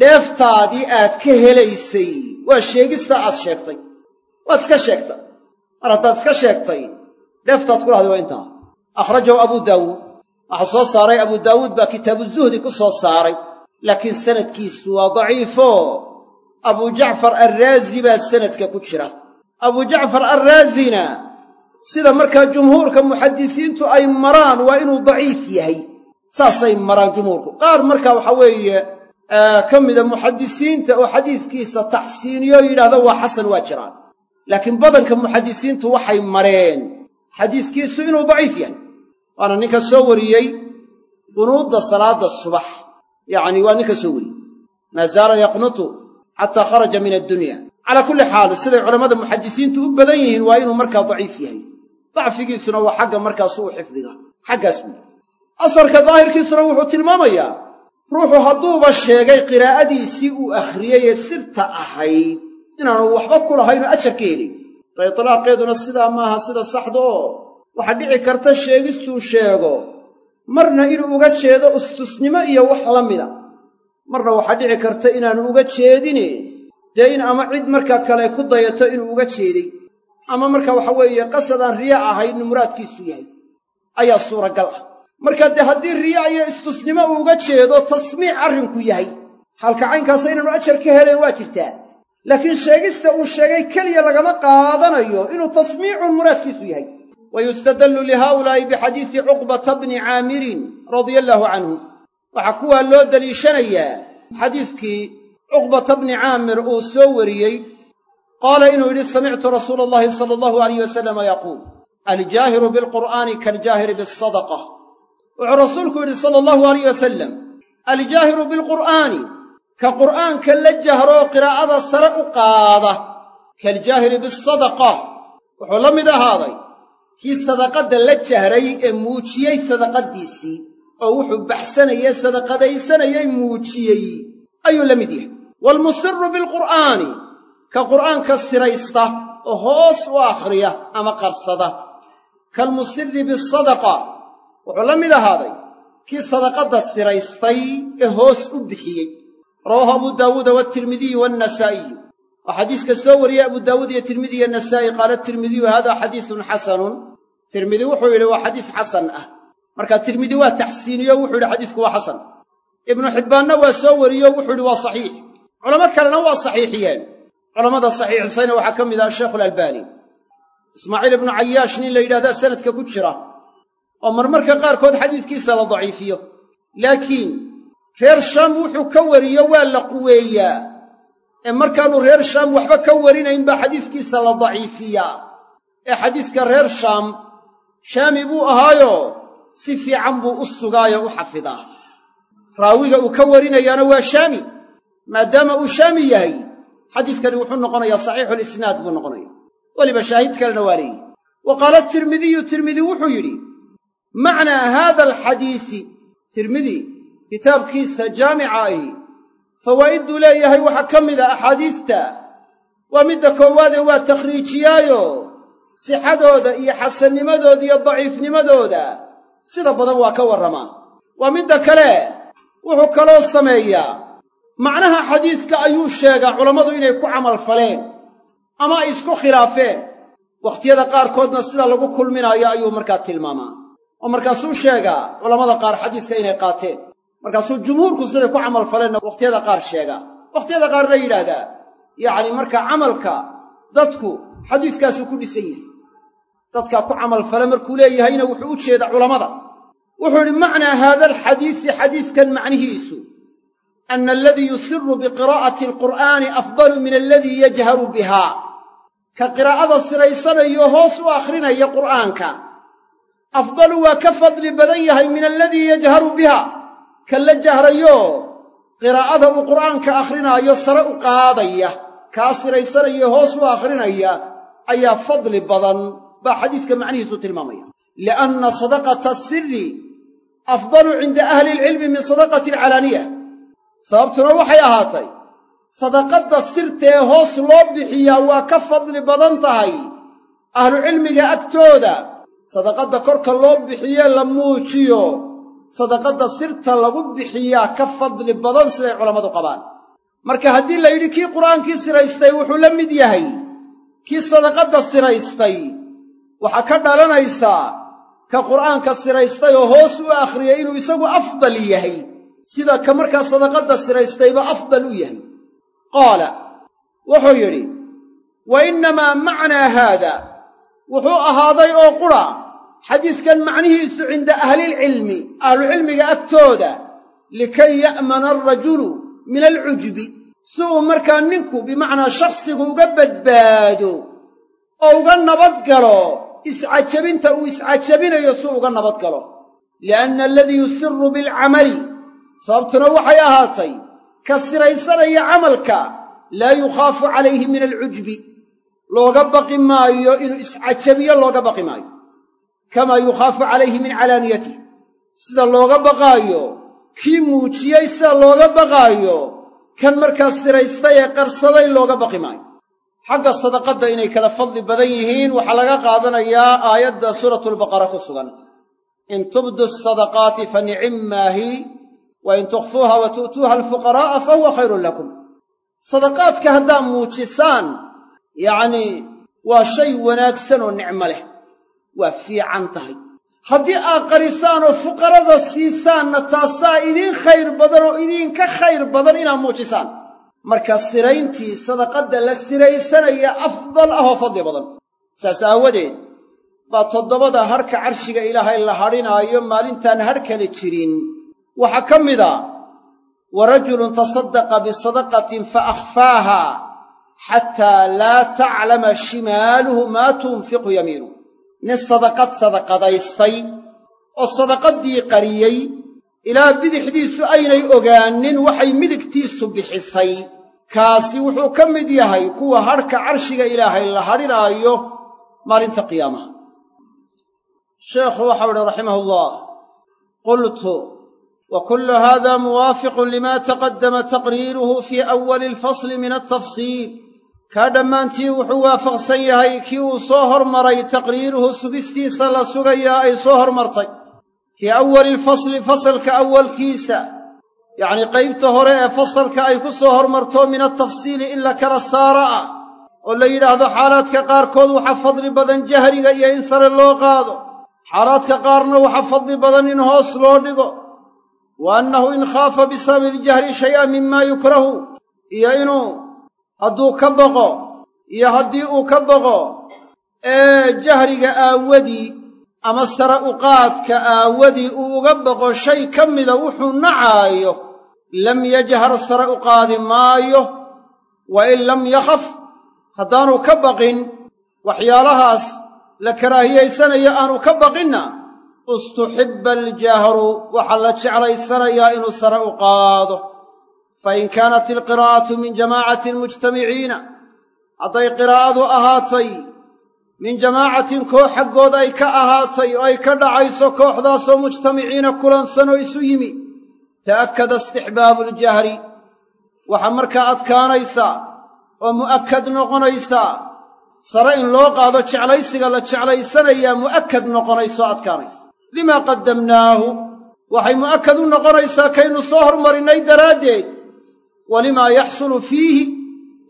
dheeftaadii aad ka helaysay. Waa sheegista aad sheegtay. Waad iska sheegtay. Mar haddaad iska sheegtay dheeftaad ku lahday waa intaa. Akhrajahu abuu daawuud. Waxaa soo saaray abuu daawuud baa kitaabu zuhdi ku soo saaray. Laakiin sanadkiisu waa daciifo. Abuu jacfar alraazi baa sanadka ku jira. Abuu jacfar alraazina sida markaa jumhuurka muxadisiintu ay maraan waa inuu daciif yahay saasay maraan jumhuurku. Qaar marka waxa weeye ka mida muxadisiinta oo xadiiskiisa taxsiiniyo yidhahda waa xasan waa jiraan. Laakiin badanka muxadisiintu waxay mareen xadiiskiisu inuu daciif yahay. Waana ninka soo wariyey qunuudda salaadda subax. Yacni waa ninka soo wariyey. Maa zaala yaqnutu xataa kharaja min addunya. Calaa kulli xaal siday culammada muxadisiintu u badan yihiin waa inuu markaa daciif yahay. Dacfigiisuna waa xagga markaasu u xifdiga. Xaggaas weyi asarka daahirkiisuna wuxuu tilmaamayaa ruuxu hadduuba sheegay qiraa'adiisii uu akhriyey ee sirta ahayd inaanu waxba ku lahaynoo ajar ka helin. Itlaaqeeduna sidaa maaha sida saxda oo waxaa dhici karta sheegistuu sheego marna inuu uga jeedo ustusnimo iyo wax la mida. Marna waxaa dhici karta inaanu uga jeedine dee in ama cid markaa kale ku dayato inuu uga jeeday. Ama marka waxa weeye qasadaan riya ahayn muraadkiisu yahay. Ayaa suuragal ah marka dee haddii riya iyo istusnimo uga jeedo tasmiic arrinku yahay. Halka caynkaasa inaanu ajar ka helayn waa jirtaa. Laakiin sheegista uu sheegay keliya lagama qaadanayo inuu tasmiicun muraadkiisu yahay. Wa yustadallu lihaa'ulaa'i bixadiisi cuqbata bni caamirin radia allaahu canhu. Waxaa kuwaa loo deliishanayaa xadiiskii cuqbata bni caamir uu soo wariyey. Qaala inuu yidhi samictu rasuula allahi sala allahu alayh wasalama yaquul aljaahiru bilqur'aani kaaljaahiri biasadaqa wuxuu rasuulku yidhi sala allahu alayh wasalam aljaahiru bilqur'aani ka qur'aanka la jahroo qiraa'ada sare u qaada kaaljaahiri bisadaqa wuxuu la mid ahaaday kii sadaqadda la jahray ee muujiyey sadaqaddiisii oo wuxuu baxsanayey sadaqadaysanayey muujiyey. Ayuu la mid yahay. Waalmusiru bilqur'aani ka qur'aanka siraysta oo hoos u akhriya ama qarsada. Kaalmusiri bisadaqa wuxuu la mid ahaaday kii sadaqadda siraystay ee hoos u bixiyey. Rawaahu abu daawuuda waatirmidiyu waannasaa'iyu waa xadiiska soo wariyey abu daawuud iyo tirmidi iyo nasaa'i. Qaala tirmidiyu hada xadiisun xasanun. Tirmidi wuxuu yidhi waa xadiis xasan ah. Marka tirmidi waa taxsiiniyo wuxuu yidhi xadiisku waa xasan. Ibnu xibbaanna waa soo wariyo wuxuu yidhi waa saxiix. Culamo kalena waa saxiixiyeen. Culammada saxiixisayna waxaa ka mid ah sheekhu alalbaani ismaaciil ibnu cayaash nin la yidhahdaa sanadka ku jira oo marmarka qaarkood xadiiskiisa la daciifiyo. Laakiin reer shaam wuxuu ka wariyo waa la quweeyaa. Ee markaannu reer shaam waxba ka warinayn baa xadiiskiisa la daciifiyaa. Ee xadiiska reer shaam shaami buu ahaayo si fiican buu u sugaayoo u xafidaa. Raawiga uu ka warinayaana waa shaami. Maadaama uu shaami yahay xadiiskani wuxuu noqonayaa saxiixulisnaad buu noqonaya weliba shaahid kalena waa leeyihi wa qaala tirmidiyu tirmidi wuxuu yidhi macnaa haada alxadiisi tirmidi kitaabkiisa jaamica ahi fawaa'idduu leeyahay waxaa ka mid a axaadiista. Waa midda koowaadee waa takhriijiyaayo sixadooda iyo xasannimadooda iyo daciifnimadooda. Sida badan waa ka warramaa. Waa midda kale wuxuu kaloo sameeyaa. Macnaha xadiiska ayuu sheegaa culammadu inay ku camal faleen ama ay isku khilaafeen. Wakhtiyada qaarkoodna sida lagu kulminaayo ayuu markaa tilmaamaa oo markaasuu sheegaa culammada qaar xadiiska inay qaateen. Markaasuu jumhuurku siday ku camal faleenna wakhtiyada qaar sheegaa wakhtiyada qaarna yidhaahdaa yacni markaa camalka dadku xadiiskaasuu ku dhisan yahay. Dadkaa ku camalfale markuu leeyahayna wuxuu u jeedaa culammada wuxuu idhi macnaa haada alxadiisi xadiiskan macnihiisu ana aladii yusiru biqiraa'ati alqur'aani afdalu min aladii yajharu bihaa. Ka qiraa'ada siraysanayo hoos u akhrinaya qur'aanka afdalu waa ka fadli badan yahay min aladii yajharu biha. Ka la jahrayo qiraa'ada uu qur'aanka akhrinaayo sare u qaadaya kaa siraysanayo hoos u akhrinaya ayaa fadli badan baa xadiiska macnihiisu tilmaamaya. Lianna sadaqata asiri afdalu cinda ahli ilcilmi min sadaqati alcalaaniya sababtuna waxay ahaatay sadaqadda sirtee hoos loo bixiyaa waa ka fadli badan tahay ahlucilmiga agtooda sadaqadda korka loo bixiyee la muujiyo. Sadaqadda sirta lagu bixiyaa ka fadli badan siday culammadu qabaan. Marka haddii la yidhi kii qur'aankii siraystay wuxuu la mid yahay. Kii sadaqadda siraystay waxaa ka dhalanaysaa ka qur'aanka siraystay oo hoos u akhriyay inuu isagu afdal yahay. Sida ka markaa sadaqadda siraystayba afdal u yahay. Qaala wuxuu yidhi wa innamaa macnaa haada wuxuu ahaaday oo qura xadiiskan macnihiisu cinda ahlilcilmi ahlucilmiga agtooda likay ya'mana alrajulu min alcujbi si uu markaa ninku bimacnaa shakhsigu uga badbaado oo uga nabad galo iscajabinta uu iscajabinayo si uga nabad galo. Lianna aladii yusiru bilcamali sababtuna waxay ahaatay ka siraysanaya camalka laa yukhaafu calayhi min alcujbi looga baqi maayo inuu iscajabiyo looga baqi maayo. Kamaa yukhaafu calayhi min calaaniyatih sida looga baqaayo kii muujiyey sida looga baqaayo kan markaa siraystay ee qarsaday looga baqi maayo. Xagga sadaqadda inay kala fadli badan yihiin waxaa laga qaadanayaa aayadda suuratulbaqara ku sugan. In tubdu sadaqaati fa nicimaahi wa in tukhfuuha wa tu'tuuha alfuqaraa'a fa huwa khayrun lakum. Sadaqaadka haddaa muujisaan yacnii waa shay wanaagsan oo nicmo leh. Waa fiican tahay. Haddii aad qarisaan oo fuqarada siisaanna taasaa idiin khayr badan oo idinka khayr badan inaad muujisaan. Marka sirayntii sadaqadda la siraysanaya afdal ah oo fadli badan. Saas aawadeed baa toddobada hadhka carshiga ilaahay la hadhinaayo maalintaan hadh kale jirin. Waxaa ka mid a wa rajulun tasaddaqa bisadaqatin fa akhfaaha xataa laa taclama shimaaluhu maa tunfiqu yamiinu nin sadaqad sadaqadaystay oo sadaqaddii qariyey ilaa bidixdiisu aynay ogaanin waxay midigtiisu bixisay. Kaasi wuxuu ka mid yahay kuwa hadhka carshiga ilaahay la hadhinaayo maalinta qiyaamaha. Sheekhu waxau idhi raximahullah qultu wa kullu hada muwaafiqun lima taqaddama taqriiruhu fii awali alfasli min altafsiil kaa dhammaantii wuxuu waafaqsan yahay kii uu soo hormaray taqriiruhu sugistiisa la sugayaa ay soo hormartay. Fii awali alfasli fasalka awalkiisa yacnii qaybta hore ee fasalka ay ku soo hormarto min altafsiili in la kala saaro ah oo la yidhaahdo xaalaadka qaarkood waxaa fadli badan jahriga iyo in sare loo qaado. Xaalaadka qaarna waxaa fadli badan in hoos loo dhigo. Wa annahu in khaafa bisababi iljahri shay'an mima yukrahu iyo inuu hadduu ka baqo iyo haddii uu ka baqo ee jahriga aawadii ama sare uqaadka aawadii uu uga baqo shay ka mida wuxuu nacaayo lam yajhar sare u qaadi maayo wa in lam yakhaf haddaanu ka baqin waxyaalahaas la karaahiyaysanayo aanu ka baqinna ustuxibba aljahru waxaa la jeclaysanayaa inuu sare u qaado fa in kaanat ilqiraa'atu min jamaacatin mujtamiciina hadday qiraa'adu ahaatay min jamaacatin koox xaggood ay ka ahaatay oo ay ka dhacayso kooxdaasoo mujtamiciina kulansanoo isu yimi ta'akkada istixbaabu aljahri waxaa markaa adkaanaysaa oo mu'akkad noqonaysaa sare in loo qaado jeclaysiga la jeclaysanayaa mu'akkad noqonaysoo adkaanaysa limaa qaddamnaahu waxay mu'akkad u noqonaysaa kaynu soo hormarinnay daraaddeed walimaa yaxsulu fiihi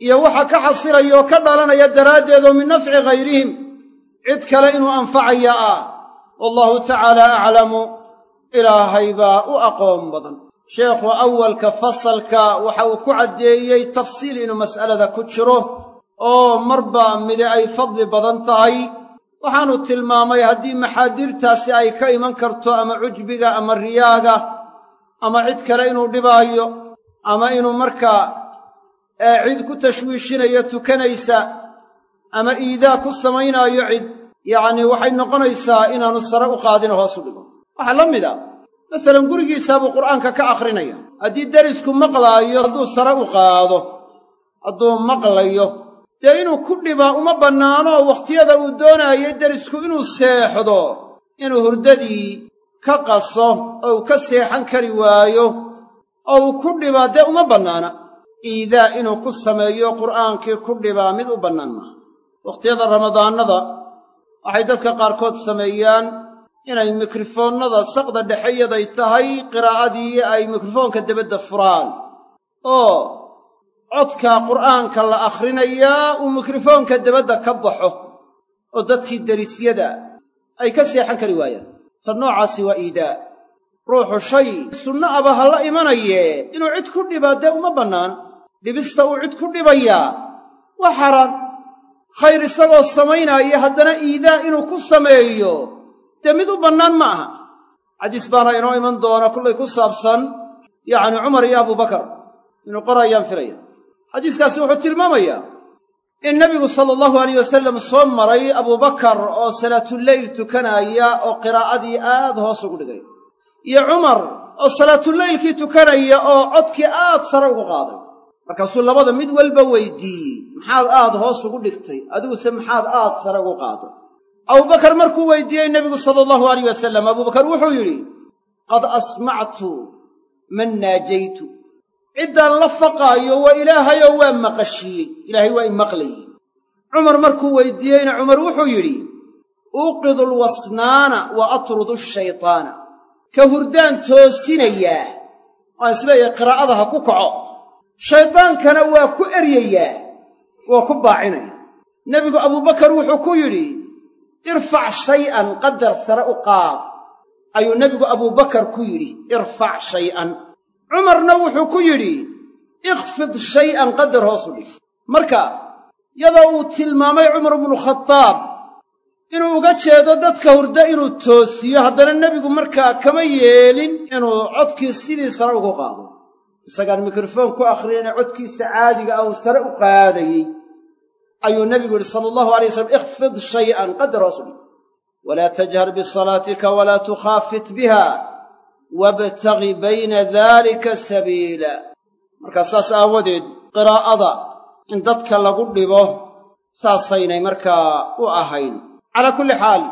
iyo waxa ka xasilaya oo ka dhalanaya daraaddeed oo min nafci ghayrihim cid kale inuu anfacaya ah wallahu tacaala aclamu ilaahay baa u aqoon badan. Sheekhu awalka fasalka waxa uu ku caddeeyey tafsiil inuu mas'alada ku jiro oo marba mide ay fadli badan tahay. Waxaanu tilmaamay haddii maxaadiirtaasi ay ka iman karto ama cujbiga ama riyaaga ama cid kale inuu dhibaayo ama inuu markaa cid ku tashwiishinayo tukanaysa ama iidaa ku samaynaayo cid yacnii waxay noqonaysaa inaannu sare u qaadin hoos u dhigo. Waxaa la mid a masalan gurigiisaabuu qur'aanka ka akhrinaya. Haddii derisku maqlaayo hadduu sare u qaado hadduu maqlayo dee inuu ku dhibaa uma bannaano wakhtiyada uu doonaayay derisku inuu seexdo inuu hurdadii ka qaso oo uu ka seexan kari waayo oo uu ku dhibaa dee uma bannaana. Iidaa inuu ku sameeyo qur'aankii ku dhibaa mid u bannaan maaha wakhtiyada ramadaannada waxay dadka qaarkood sameeyaan inay mikrofoonnada saqda dhexeyaday tahay qiraa'adii ay mikrofoonka debadda furaan. Oo codkaa qur'aanka la akhrinayaa uu mikrofoonka debadda ka baxo oo dadkii derisyada ay ka seexan kari waayaan. Ta noocaasi waa iidaa ruuxu shay sunno aba ha la imanayee inuu cid ku dhibaa dee uma bannaan. Dhibista uu cid ku dhibayaa waa xaaraan khayr isagoo samaynaaya haddana iidaa inuu ku sameeyo dee mid u bannaan ma aha. Xadiis baana inoo iman doona kullay ku saabsan yacni cumar iyo abubakar inuu qorayaan filaya xadiiskaasi wuxuu tilmaamayaa in nebigu sala allahu alayh wasalam soo maray abubakar oo salaatuleyl tukanaaya oo qiraa'adii aad hoos ugu dhigay iyo cumar oo salaatuleylkii tukanaya oo codkii aad sare ugu qaaday. Markaasuu labada mid walba weydiiyey maxaad aad hoos ugu dhigtay? Adiguse maxaad aad sare ugu qaaday? Abubakar markuu weydiiyey nebigu sala allahu alayh wasalam abubakar wuxuu yidhi qad asmactu man naajaytu. Ciddaan la faqaayo waa ilaahayoo waa maqashiiyey ilaahay waa i maqlayey. Cumar markuu weydiiyeyna cumar wuxuu yidhi uuqidu alwasnaana wa atrudu shaytaana ka hurdaan toosinayaa. Waan is leeyahay qiraa'ada ha ku kaco. Shaydaankana waa ku eryayaa waa ku baacinaya nebigu abubakar wuxuu ku yidhi irfac shay'an qadar sare u qaad ayuu nebigu abubakar ku yidhi irfac shay'an. Cumarna wuxuu ku yidhi ikhfid shay'an qadar hoosu dhig marka yadoo uu tilmaamay cumar bnu khadaab inuu uga jeedo dadka hurda inuu toosiyo haddana nebigu markaa kama yeelin inuu codkii sidii sare ugu qaado. Isagaan mikrofoon ku akhriyayna codkiisa caadiga ah uu sare u qaadayey. Ayuu nebigu yidhi sala allahu alay wasalam ikhfid shay'an qadar hoosu dhig walaa tajhar bisalaatika walaa tukhaafit biha wabtagi bayna daalika sabiila. Markaa saas aawadeed qiraa'ada in dadka lagu dhibo saasaynay markaa u ahayn calaa kulli xaal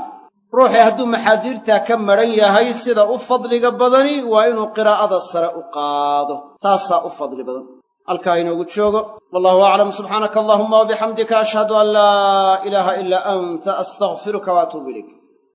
ruuxii hadduu maxaadiirtaa ka madhan yahay sida u fadliga badani waa inuu qiraa'ada sare u qaado. Taasaa u fadli badan. Halkaa inoogu joogo. Wallahu aclam subxaanaka allahuma wabixamdika ashhadu an laa ilaaha ilaa anta astakfiruka waatuubu ilayk